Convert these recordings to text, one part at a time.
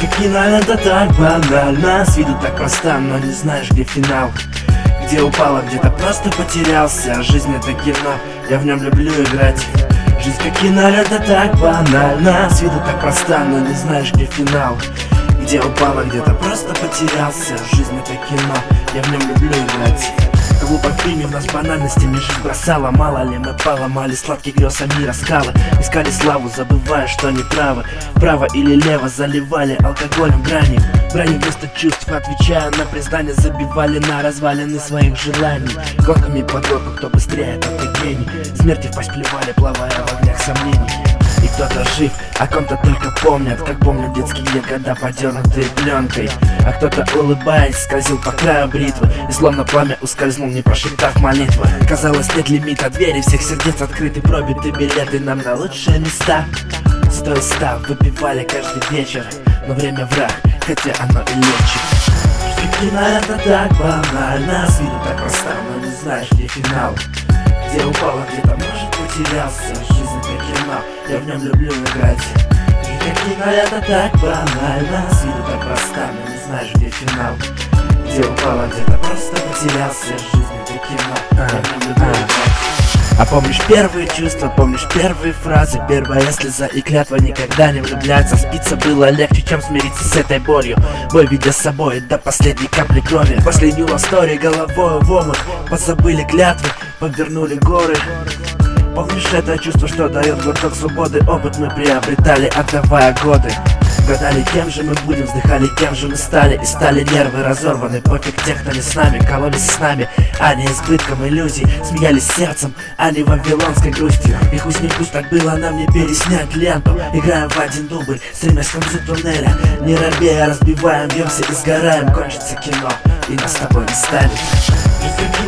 Как кинолента так банальна С виду так проста, но не знаешь где финал. Где упала, где-то просто потерялся. Жизнь это кино, я в нем люблю играть. Жизнь как кинолента так банальна С виду так проста, но не знаешь где финал. Где упала, где-то просто потерялся. Жизнь это кино, я в нем люблю играть Глупо в фильме в нас банальностями жизнь бросала Мало ли мы поломали сладкий грез, а мира скалы Искали славу, забывая, что не правы. Право или лево заливали алкоголем грани. Брани вместо чувств, отвечая на признание Забивали на развалины своих желаний. Гонками под горку, кто быстрее, тот и гений. Смерти в пасть плевали, плавая в огнях сомнений и кто-то жив, о ком-то только помнят. Как помнят детские года, подернутые пленкой А кто-то, улыбаясь, скользил по краю бритвы. И словно пламя ускользнул, не прошептав молитвы. Казалось, нет лимита, двери всех сердец открыты Пробиты билеты нам на лучшие места. Сто ста выпивали каждый вечер. Но время враг, хотя оно и лечит. Кино это так банально, с виду так проста, но не знаешь, где финал. Где упала, где-то может потерялся. Жизнь кино, я в нем люблю играть. Жизнь как кино это так банально, с виду так проста, но не знаешь, где финал. Где упала, где-то просто потерялся Жизнь это кино, я в нем люблю играть. А помнишь первые чувства, помнишь первые фразы? Первая слеза и клятва никогда не влюбляться. Спиться было легче, чем смириться с этой болью. Бой ведя с собой до последней капли крови. Последнюю историю головой в омут. Позабыли клятвы, повернули горы Помнишь это чувство, что дает глоток свободы? Опыт мы приобретали, отдавая годы. Гадали, кем же мы будем, вздыхали, кем же мы стали. И стали нервы разорваны, пофиг тех, кто не с нами Кололись с нами, а не избытком иллюзий Смеялись сердцем, а не вавилонской грустью. И пусть не пусть так было нам не переснять ленту. Играем в один дубль, стремясь к концу туннеля Не робея, разбиваем, бьемся и сгораем Кончится кино, и нас с тобой не станет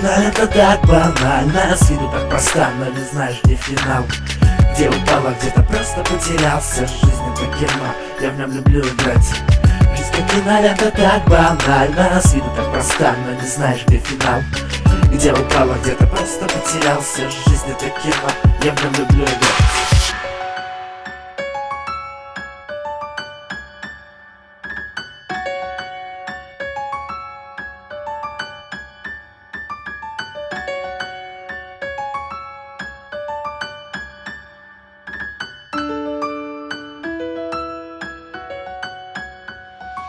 Кино это так банально. С виду так проста, но не знаешь где финал. Где упала, где-то просто потерялся. Жизнь это кино, я в нем люблю играть. Жизнь как кино это так банально. С виду так проста, но не знаешь где финал. Где упала, где-то просто потерялся. Жизнь это кино, я в нем люблю играть